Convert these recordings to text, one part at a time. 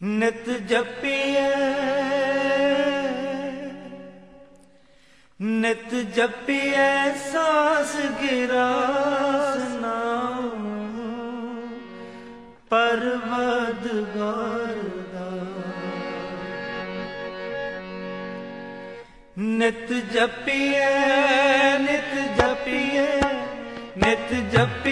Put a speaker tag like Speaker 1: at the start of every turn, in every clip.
Speaker 1: ਨਿਤ ਜਪੀਐ। ਨਿਤ ਜਪੀਐ ਸਾਸ ਗਿਰਾਸ ਨਾ ਪਰਵਦਗਾਰ ਦਾ ਨਿਤ ਜਪੀਐ ਨਿਤ ਜਪੀਐ ਨਿਤ ਜਪੀਐ।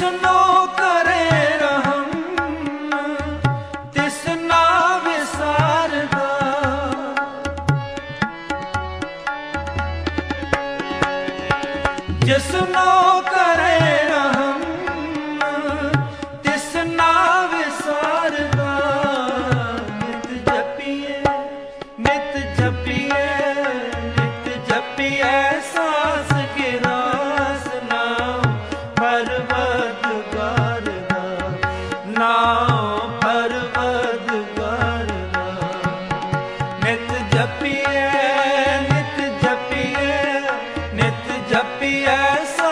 Speaker 1: to know Yes, sorry.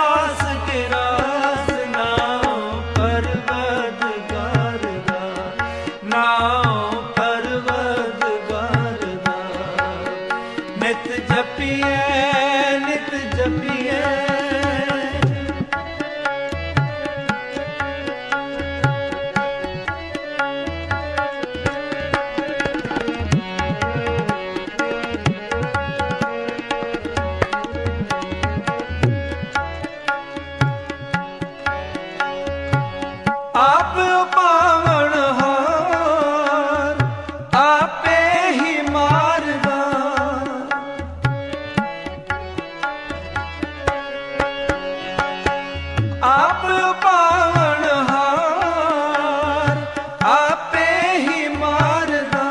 Speaker 1: ਆਪ ਪਾਵਨ ਹਾਰ ਆਪੇ ਹੀ ਮਾਰਦਾ।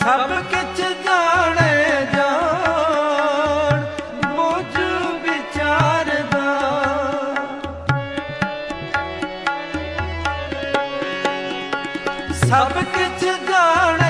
Speaker 1: ਸਭ ਕਿਛ ਜਾਣੇ ਜਾਣ ਸਭ ਕਿਛ ਜਾਣੇ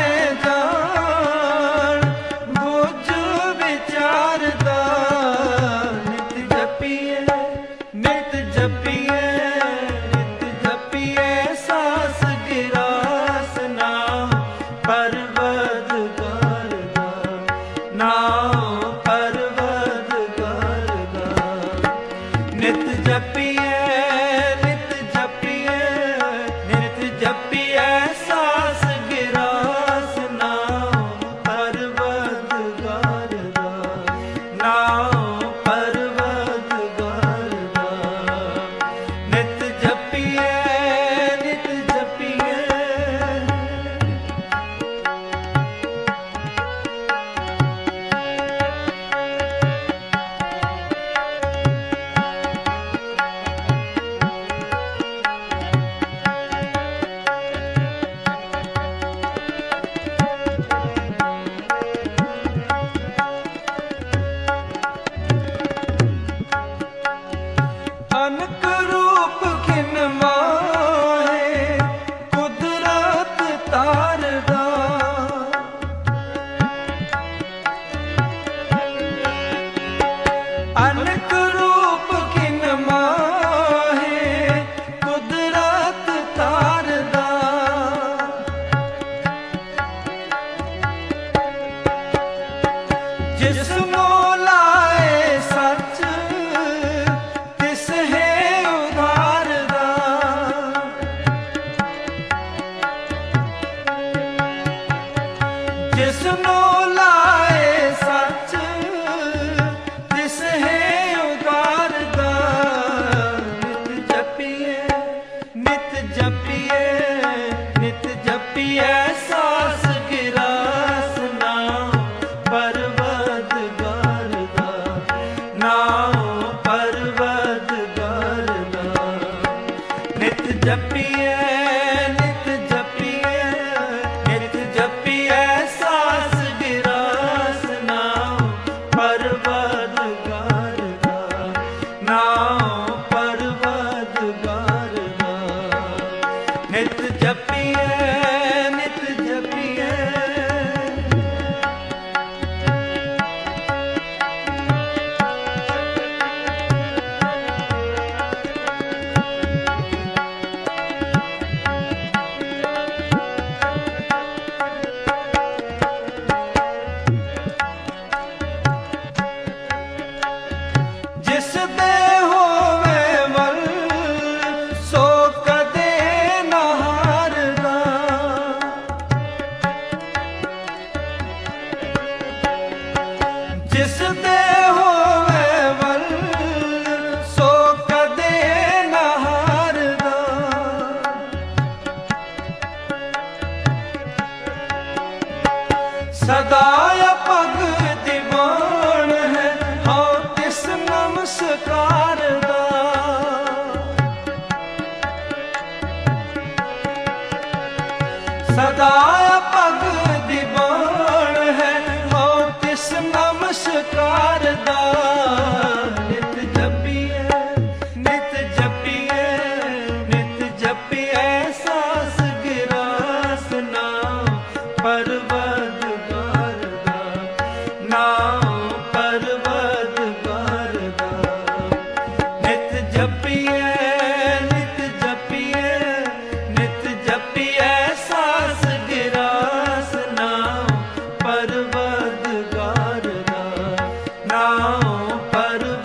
Speaker 1: ਪਰੋ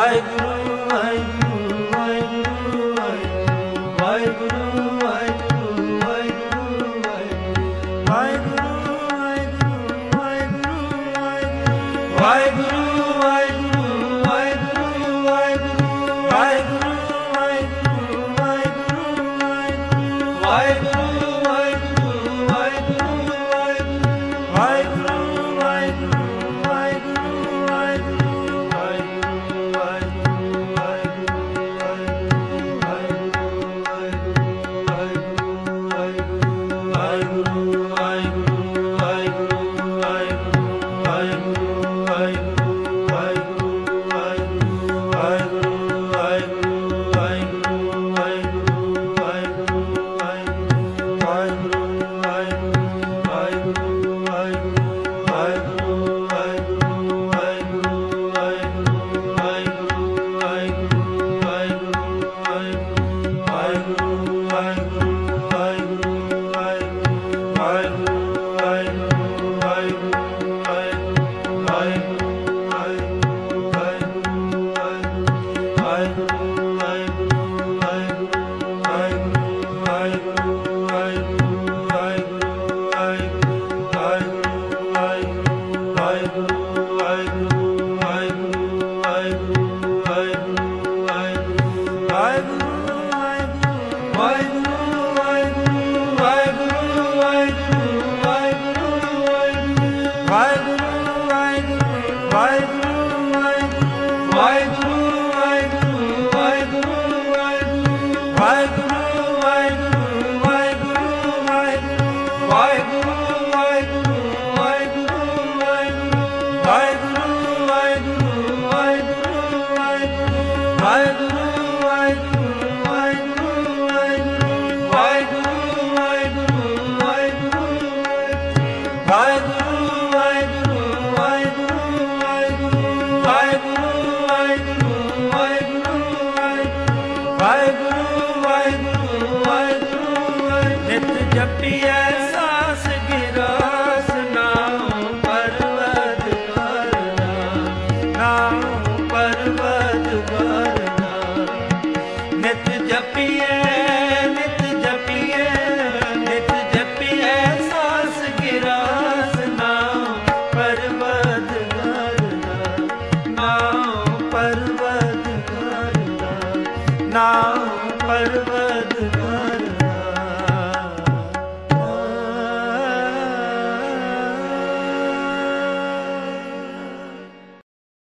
Speaker 1: ਵਾਹਿਗੁਰੂ Champion.